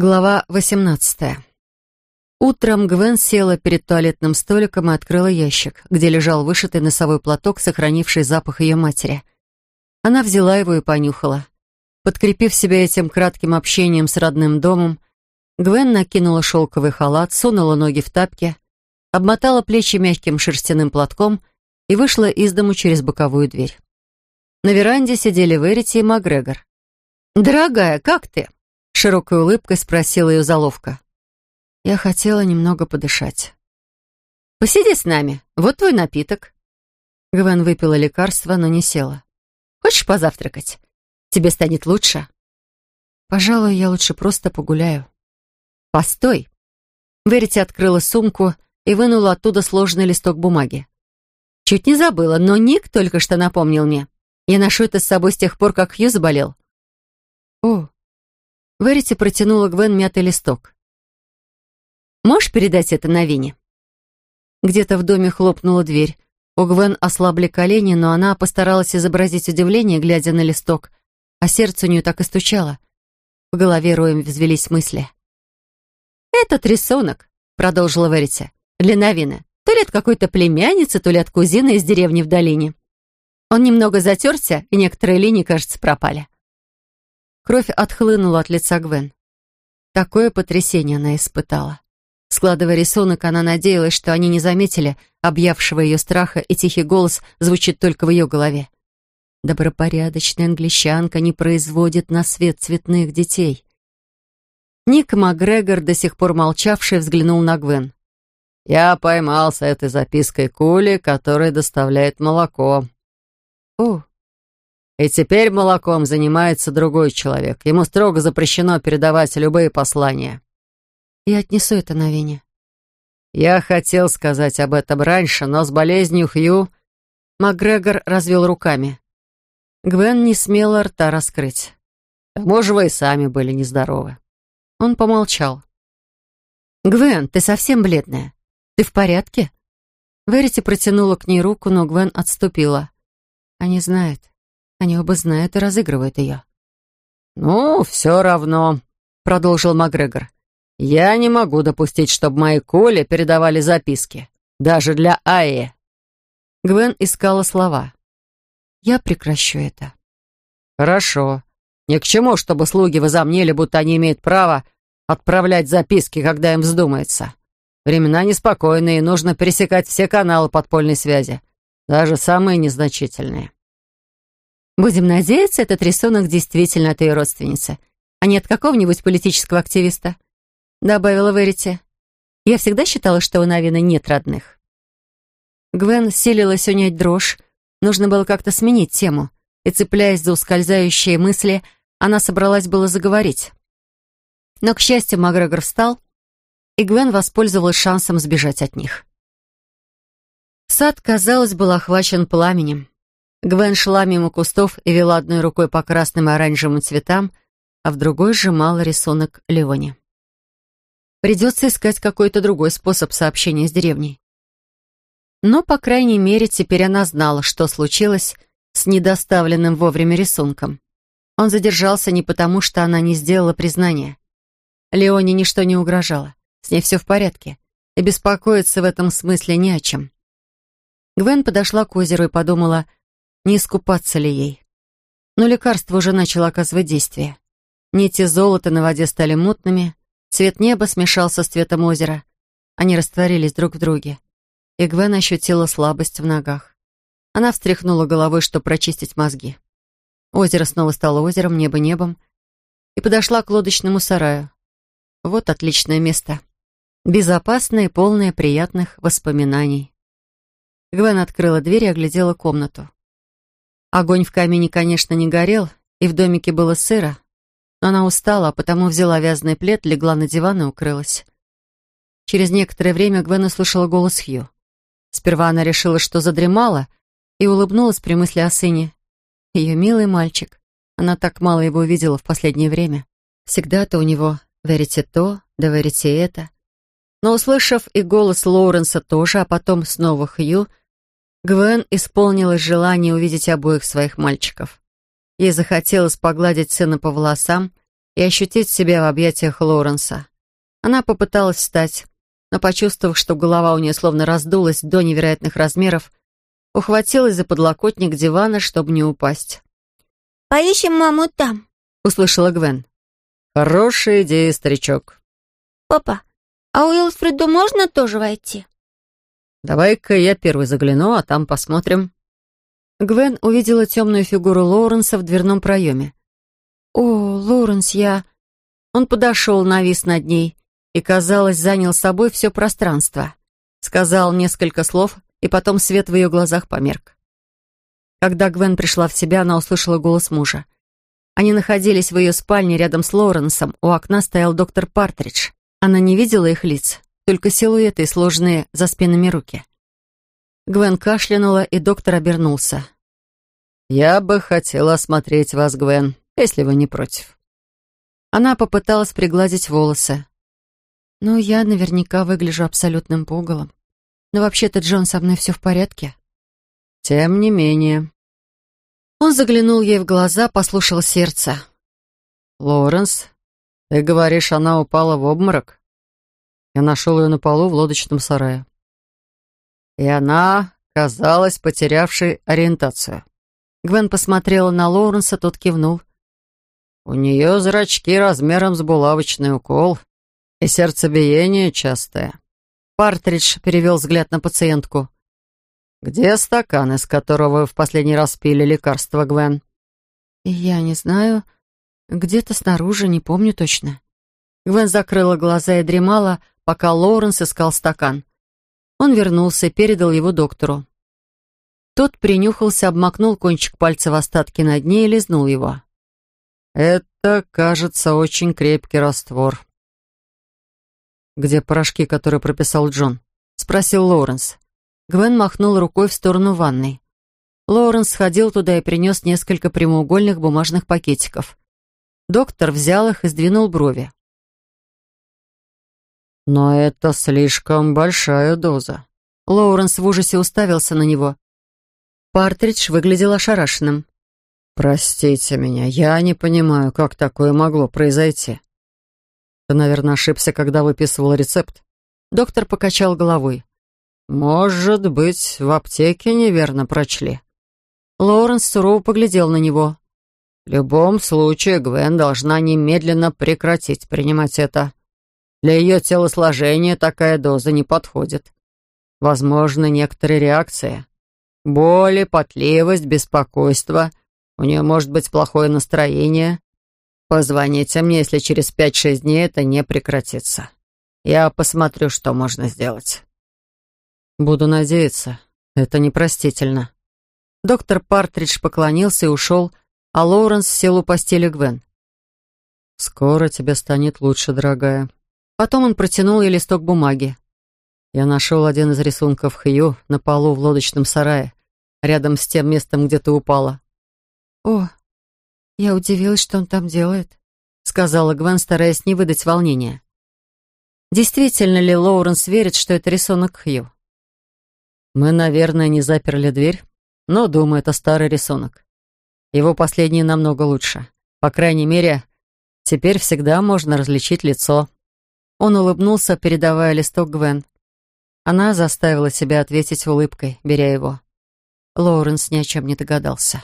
Глава 18. Утром Гвен села перед туалетным столиком и открыла ящик, где лежал вышитый носовой платок, сохранивший запах ее матери. Она взяла его и понюхала. Подкрепив себя этим кратким общением с родным домом, Гвен накинула шелковый халат, сунула ноги в тапки, обмотала плечи мягким шерстяным платком и вышла из дому через боковую дверь. На веранде сидели Верити и Макгрегор. «Дорогая, как ты?» Широкой улыбкой спросила ее заловка. Я хотела немного подышать. «Посиди с нами, вот твой напиток». Гвен выпила лекарство, но не села. «Хочешь позавтракать? Тебе станет лучше?» «Пожалуй, я лучше просто погуляю». «Постой!» Верити открыла сумку и вынула оттуда сложенный листок бумаги. «Чуть не забыла, но Ник только что напомнил мне. Я ношу это с собой с тех пор, как Хью заболел». «О, Верити протянула Гвен мятый листок. «Можешь передать это Новине?» Где-то в доме хлопнула дверь. У Гвен ослабли колени, но она постаралась изобразить удивление, глядя на листок, а сердце у нее так и стучало. В голове роем взвелись мысли. «Этот рисунок», — продолжила Верити, — «для Новины. То ли от какой-то племянницы, то ли от кузины из деревни в долине. Он немного затерся, и некоторые линии, кажется, пропали. Кровь отхлынула от лица Гвен. Такое потрясение она испытала. Складывая рисунок, она надеялась, что они не заметили объявшего ее страха, и тихий голос звучит только в ее голове. Добропорядочная англичанка не производит на свет цветных детей. Ник Макгрегор, до сих пор молчавший, взглянул на Гвен. «Я поймался этой запиской Кули, которая доставляет молоко». «О, и теперь молоком занимается другой человек. Ему строго запрещено передавать любые послания. Я отнесу это на Вене. Я хотел сказать об этом раньше, но с болезнью Хью... Макгрегор развел руками. Гвен не смела рта раскрыть. К тому же вы и сами были нездоровы. Он помолчал. «Гвен, ты совсем бледная. Ты в порядке?» Верити протянула к ней руку, но Гвен отступила. «Они знают. Они оба знают и разыгрывают ее. «Ну, все равно», — продолжил Макгрегор. «Я не могу допустить, чтобы мои Коли передавали записки. Даже для Аи». Гвен искала слова. «Я прекращу это». «Хорошо. Ни к чему, чтобы слуги возомнили, будто они имеют право отправлять записки, когда им вздумается. Времена неспокойные, нужно пересекать все каналы подпольной связи, даже самые незначительные». Будем надеяться, этот рисунок действительно от ее родственницы, а не от какого-нибудь политического активиста», — добавила Верити. «Я всегда считала, что у Навина нет родных». Гвен силилась унять дрожь. Нужно было как-то сменить тему, и, цепляясь за ускользающие мысли, она собралась было заговорить. Но, к счастью, Макгрегор встал, и Гвен воспользовалась шансом сбежать от них. Сад, казалось, был охвачен пламенем. Гвен шла мимо кустов и вела одной рукой по красным и оранжевым цветам, а в другой сжимала рисунок Леони. Придется искать какой-то другой способ сообщения с деревней. Но, по крайней мере, теперь она знала, что случилось с недоставленным вовремя рисунком. Он задержался не потому, что она не сделала признания. Леоне ничто не угрожало, с ней все в порядке, и беспокоиться в этом смысле не о чем. Гвен подошла к озеру и подумала — не искупаться ли ей. Но лекарство уже начало оказывать действие. Нити золота на воде стали мутными, цвет неба смешался с цветом озера. Они растворились друг в друге. И Гвен ощутила слабость в ногах. Она встряхнула головой, чтобы прочистить мозги. Озеро снова стало озером, небо небом. И подошла к лодочному сараю. Вот отличное место. Безопасное и полное приятных воспоминаний. Гвен открыла дверь и оглядела комнату. Огонь в камине, конечно, не горел, и в домике было сыро, но она устала, а потому взяла вязаный плед, легла на диван и укрылась. Через некоторое время Гвен услышала голос Хью. Сперва она решила, что задремала, и улыбнулась при мысли о сыне. Ее милый мальчик. Она так мало его видела в последнее время. Всегда-то у него «верите то, да верите это». Но, услышав и голос Лоуренса тоже, а потом снова Хью, Гвен исполнилось желание увидеть обоих своих мальчиков. Ей захотелось погладить сына по волосам и ощутить себя в объятиях Лоуренса. Она попыталась встать, но, почувствовав, что голова у нее словно раздулась до невероятных размеров, ухватилась за подлокотник дивана, чтобы не упасть. «Поищем маму там», — услышала Гвен. «Хорошая идея, старичок». «Папа, а у Уилфреду можно тоже войти?» «Давай-ка я первый загляну, а там посмотрим». Гвен увидела темную фигуру Лоуренса в дверном проеме. «О, Лоуренс, я...» Он подошел, навис над ней и, казалось, занял собой все пространство. Сказал несколько слов, и потом свет в ее глазах померк. Когда Гвен пришла в себя, она услышала голос мужа. Они находились в ее спальне рядом с Лоуренсом, у окна стоял доктор Партридж. Она не видела их лиц, только силуэты и сложные за спинами руки. Гвен кашлянула, и доктор обернулся. «Я бы хотела осмотреть вас, Гвен, если вы не против». Она попыталась пригладить волосы. «Ну, я наверняка выгляжу абсолютным пугалом. Но вообще-то, Джон, со мной все в порядке?» «Тем не менее». Он заглянул ей в глаза, послушал сердце. «Лоренс, ты говоришь, она упала в обморок?» Я нашел ее на полу в лодочном сарае. И она казалась потерявшей ориентацию. Гвен посмотрела на Лоуренса, тот кивнул. «У нее зрачки размером с булавочный укол, и сердцебиение частое». Партридж перевел взгляд на пациентку. «Где стакан, из которого вы в последний раз пили лекарство, Гвен?» «Я не знаю. Где-то снаружи, не помню точно». Гвен закрыла глаза и дремала, пока Лоуренс искал стакан. Он вернулся и передал его доктору. Тот принюхался, обмакнул кончик пальца в остатки на дне и лизнул его. «Это, кажется, очень крепкий раствор». «Где порошки, которые прописал Джон?» — спросил Лоуренс. Гвен махнул рукой в сторону ванной. Лоуренс сходил туда и принес несколько прямоугольных бумажных пакетиков. Доктор взял их и сдвинул брови. «Но это слишком большая доза». Лоуренс в ужасе уставился на него. Партридж выглядел ошарашенным. «Простите меня, я не понимаю, как такое могло произойти». «Ты, наверное, ошибся, когда выписывал рецепт». Доктор покачал головой. «Может быть, в аптеке неверно прочли». Лоуренс сурово поглядел на него. «В любом случае, Гвен должна немедленно прекратить принимать это. Для ее телосложения такая доза не подходит. Возможно, некоторые реакции. Боли, потливость, беспокойство. У нее может быть плохое настроение. Позвоните мне, если через пять-шесть дней это не прекратится. Я посмотрю, что можно сделать». «Буду надеяться. Это непростительно». Доктор Партридж поклонился и ушел, а Лоуренс сел у постели Гвен. «Скоро тебе станет лучше, дорогая». Потом он протянул ей листок бумаги. Я нашел один из рисунков Хью на полу в лодочном сарае, рядом с тем местом, где ты упала. «О, я удивилась, что он там делает», — сказала Гвен, стараясь не выдать волнения. Действительно ли Лоуренс верит, что это рисунок Хью? Мы, наверное, не заперли дверь, но, думаю, это старый рисунок. Его последний намного лучше. По крайней мере, теперь всегда можно различить лицо. Он улыбнулся, передавая листок Гвен. Она заставила себя ответить улыбкой, беря его. Лоуренс ни о чем не догадался.